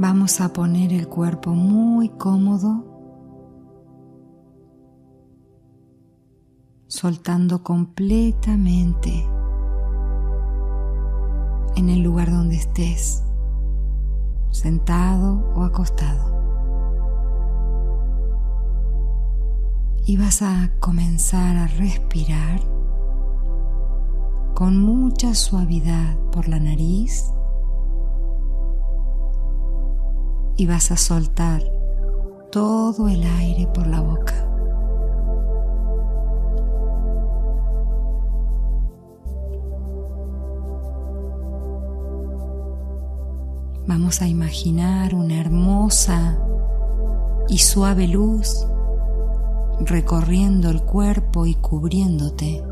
Vamos a poner el cuerpo muy cómodo, soltando completamente en el lugar donde estés, sentado o acostado. Y vas a comenzar a respirar con mucha suavidad por la nariz y vas a soltar todo el aire por la boca. Vamos a imaginar una hermosa y suave luz recorriendo el cuerpo y cubriéndote.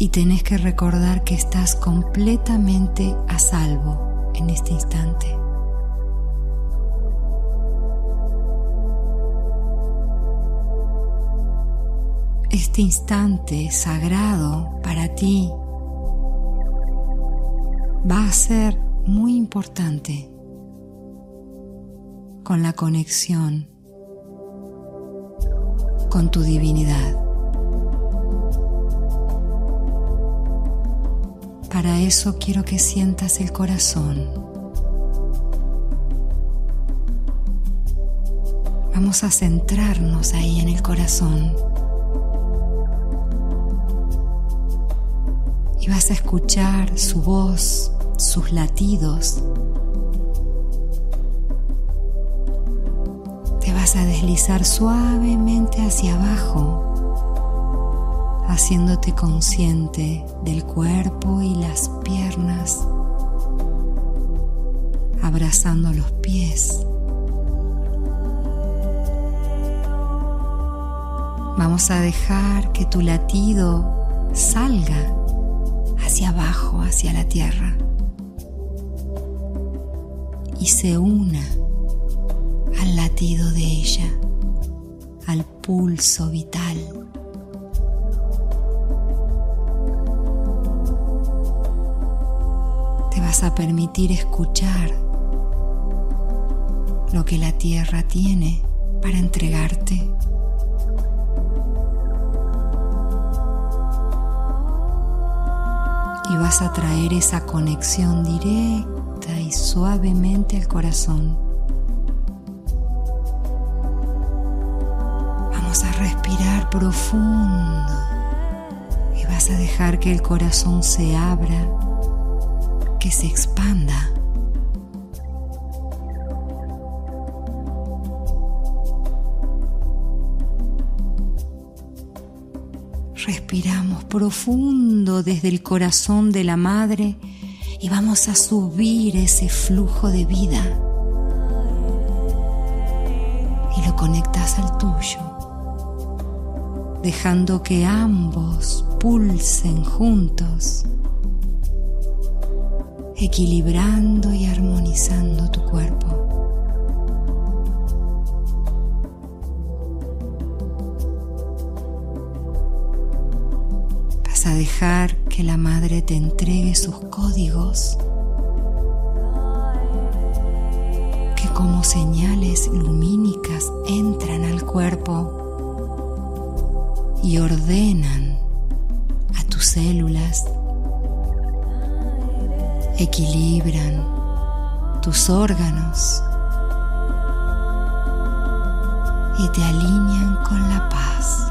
Y tenés que recordar que estás completamente a salvo en este instante. Este instante sagrado para ti va a ser muy importante con la conexión con tu divinidad. Para eso quiero que sientas el corazón. Vamos a centrarnos ahí en el corazón. Y vas a escuchar su voz, sus latidos. Te vas a deslizar suavemente hacia abajo haciéndote consciente del cuerpo y las piernas, abrazando los pies. Vamos a dejar que tu latido salga hacia abajo, hacia la tierra, y se una al latido de ella, al pulso vital. A permitir escuchar lo que la tierra tiene para entregarte. Y vas a traer esa conexión directa y suavemente al corazón. Vamos a respirar profundo y vas a dejar que el corazón se abra que se expanda. Respiramos profundo desde el corazón de la madre y vamos a subir ese flujo de vida y lo conectas al tuyo, dejando que ambos pulsen juntos equilibrando y armonizando tu cuerpo. Vas a dejar que la madre te entregue sus códigos que como señales lumínicas entran al cuerpo y ordenan a tus células equilibran tus órganos y te alinean con la paz.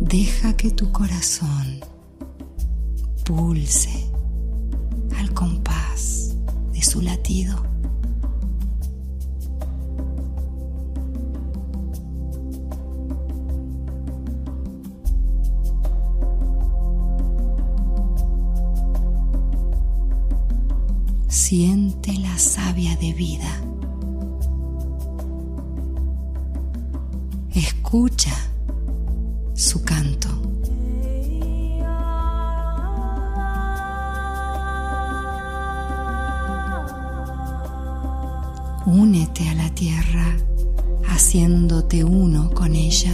Deja que tu corazón pulse al compás de su latido. Siente la savia de vida. Escucha su canto. Únete a la tierra haciéndote uno con ella.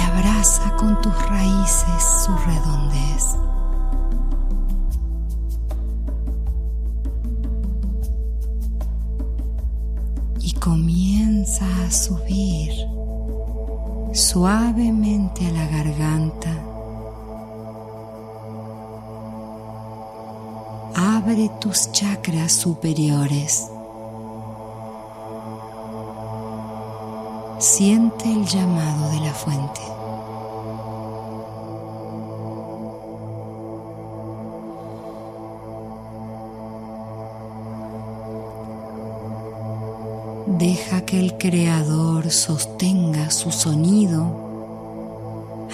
abraza con tus raíces su redondez. Comienza a subir suavemente a la garganta. Abre tus chakras superiores. Siente el llamado de la fuente. Deja que el Creador sostenga su sonido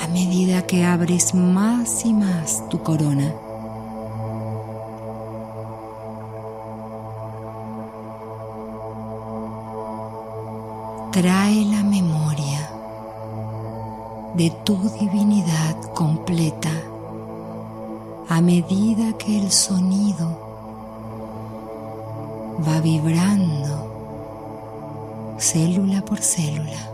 a medida que abres más y más tu corona. trae la memoria de tu divinidad completa a medida que el sonido va vibrando célula por célula.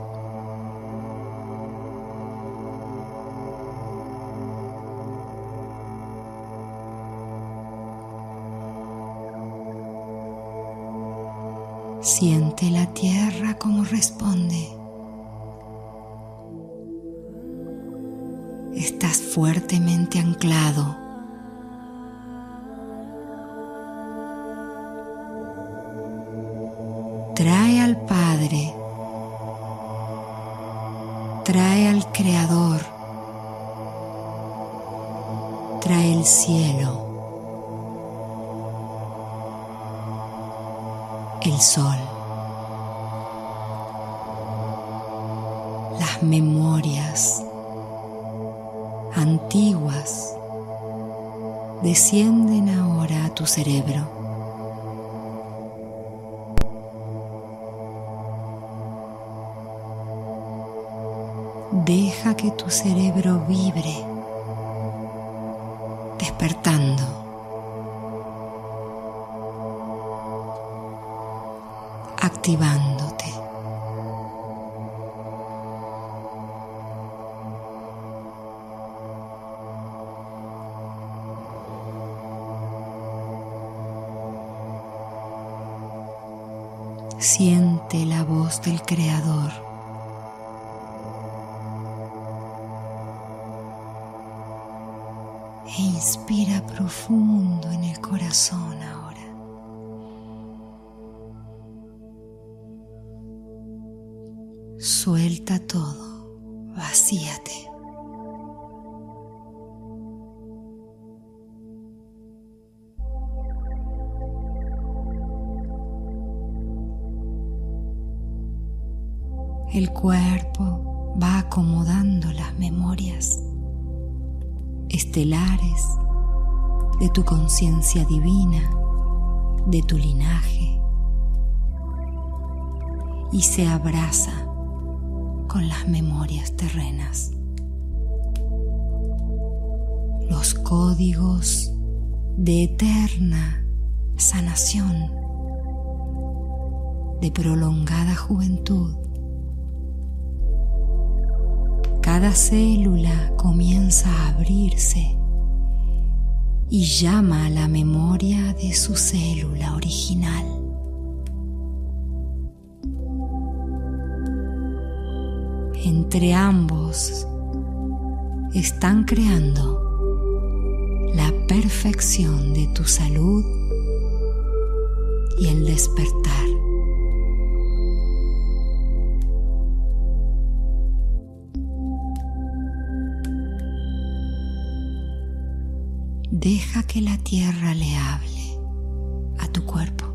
Siente la tierra como responde. Estás fuertemente anclado. Trae al. Trae al Creador. Trae el cielo. el sol, las memorias antiguas descienden ahora a tu cerebro. Deja que tu cerebro vibre, despertando. activándote. Siente la voz del Creador. Profundo en el corazón ahora. Suelta todo, vacíate. El cuerpo va acomodando las memorias estelares de tu conciencia divina, de tu linaje, y se abraza con las memorias terrenas. Los códigos de eterna sanación, de prolongada juventud. Cada célula comienza a abrirse y llama a la memoria de su célula original. entre ambos están creando la perfección de tu salud y el despertar. Deja que la tierra le hable a tu cuerpo.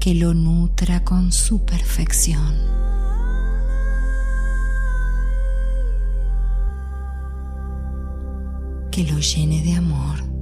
que lo nutra con su perfección. Que lo llene de amor.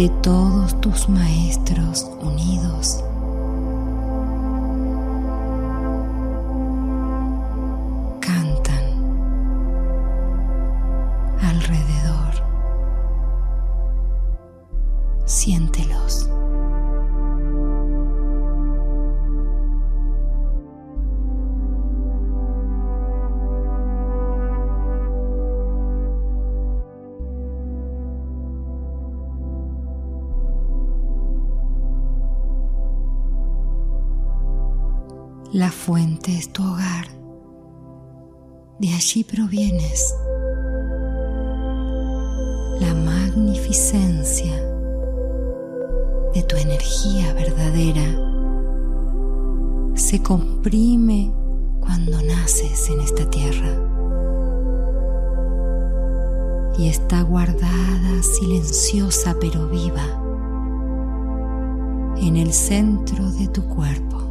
De todos tus maestros unidos. La fuente es tu hogar. De allí provienes. La magnificencia de tu energía verdadera se comprime cuando naces en esta tierra y está guardada silenciosa pero viva en el centro de tu cuerpo.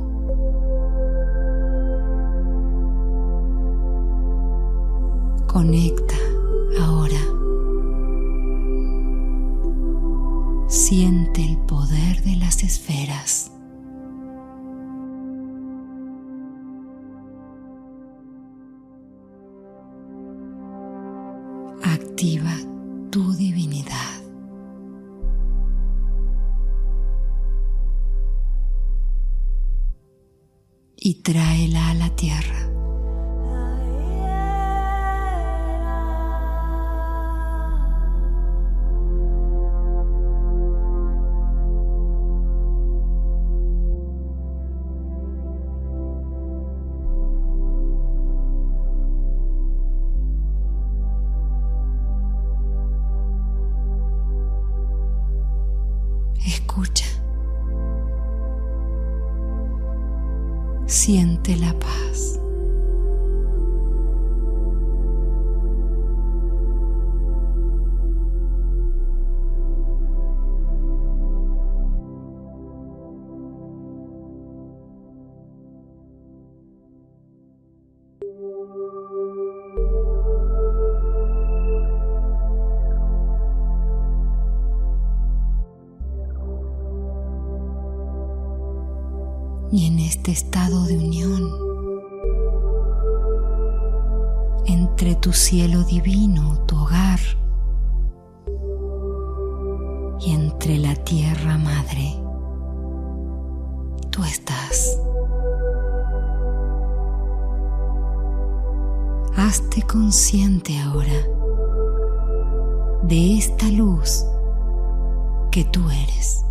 Conecta ahora. Siente el poder de las esferas. Activa tu divinidad. Y tráela a la tierra. Siente la paz. Y en este estado de unión entre tu cielo divino, tu hogar, y entre la tierra madre, tú estás. Hazte consciente ahora de esta luz que tú eres.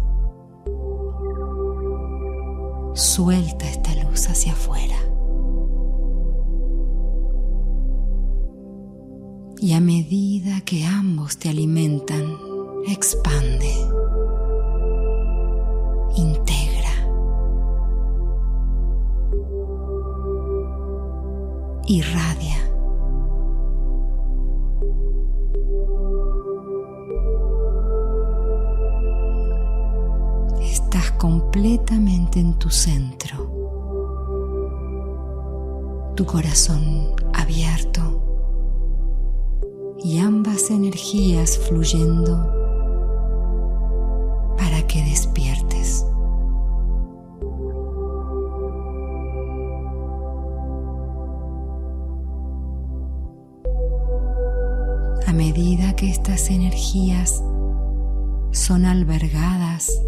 Suelta esta luz hacia afuera. Y a medida que ambos te alimentan, expande, integra, irradia. Completamente en tu centro, tu corazón abierto y ambas energías fluyendo para que despiertes. A medida que estas energías son albergadas,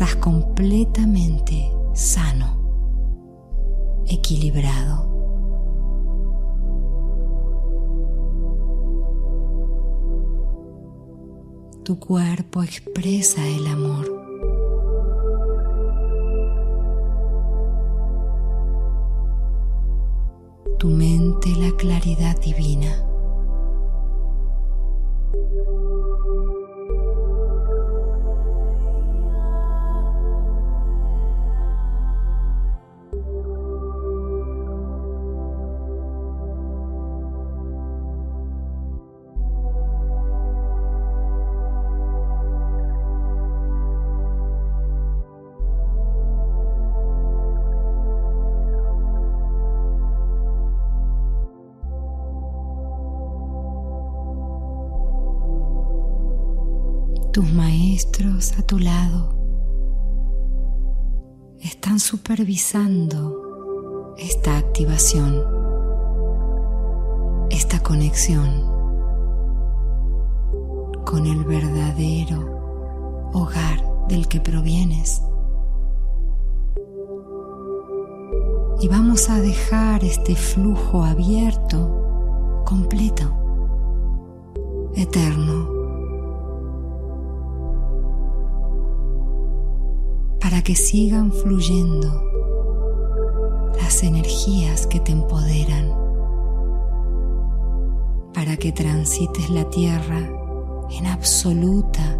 estás completamente sano, equilibrado. Tu cuerpo expresa el amor. Tu mente la claridad divina. Tus maestros a tu lado están supervisando esta activación, esta conexión con el verdadero hogar del que provienes. Y vamos a dejar este flujo abierto, completo, eterno para que sigan fluyendo las energías que te empoderan, para que transites la tierra en absoluta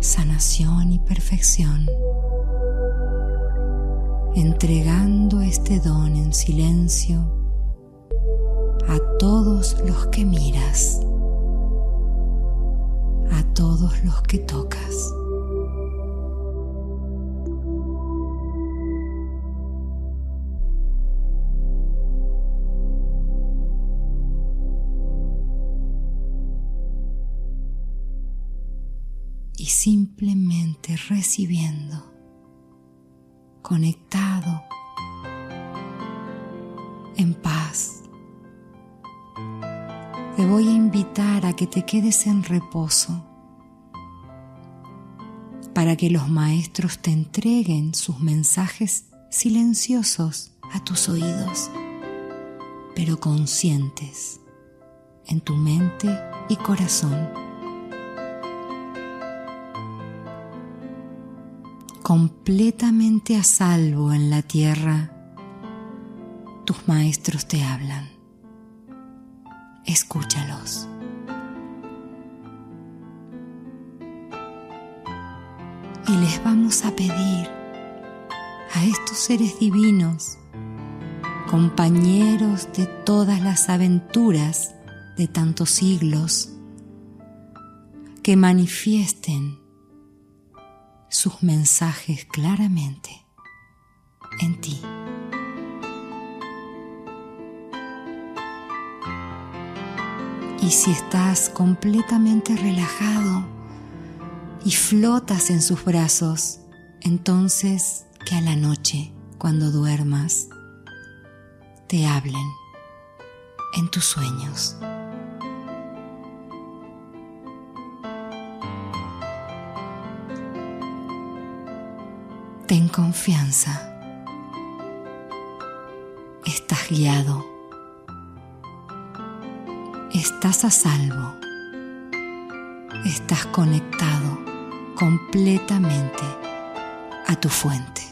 sanación y perfección, entregando este don en silencio a todos los que miras, a todos los que tocas. Simplemente recibiendo, conectado, en paz. Te voy a invitar a que te quedes en reposo para que los maestros te entreguen sus mensajes silenciosos a tus oídos, pero conscientes en tu mente y corazón. Completamente a salvo en la tierra, tus maestros te hablan. Escúchalos. Y les vamos a pedir a estos seres divinos, compañeros de todas las aventuras de tantos siglos, que manifiesten sus mensajes claramente en ti. Y si estás completamente relajado y flotas en sus brazos, entonces que a la noche, cuando duermas, te hablen en tus sueños. Ten confianza. Estás guiado. Estás a salvo. Estás conectado completamente a tu fuente.